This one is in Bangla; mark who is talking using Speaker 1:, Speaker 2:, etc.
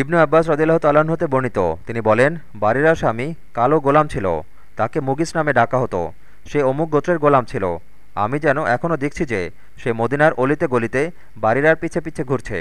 Speaker 1: ইবনু আব্বাস রদিল্লাহ তাল্লাহ্ন হতে বর্ণিত। তিনি বলেন বাড়িরা স্বামী কালো গোলাম ছিল, তাকে মুগিস নামে ডাকা হতো। সে অমুক গোত্রের গোলাম ছিল। আমি যেন এখনও দেখছি যে সে মদিনার অলিতে গলিতে বারিরার পিছে পিছে ঘুরছে।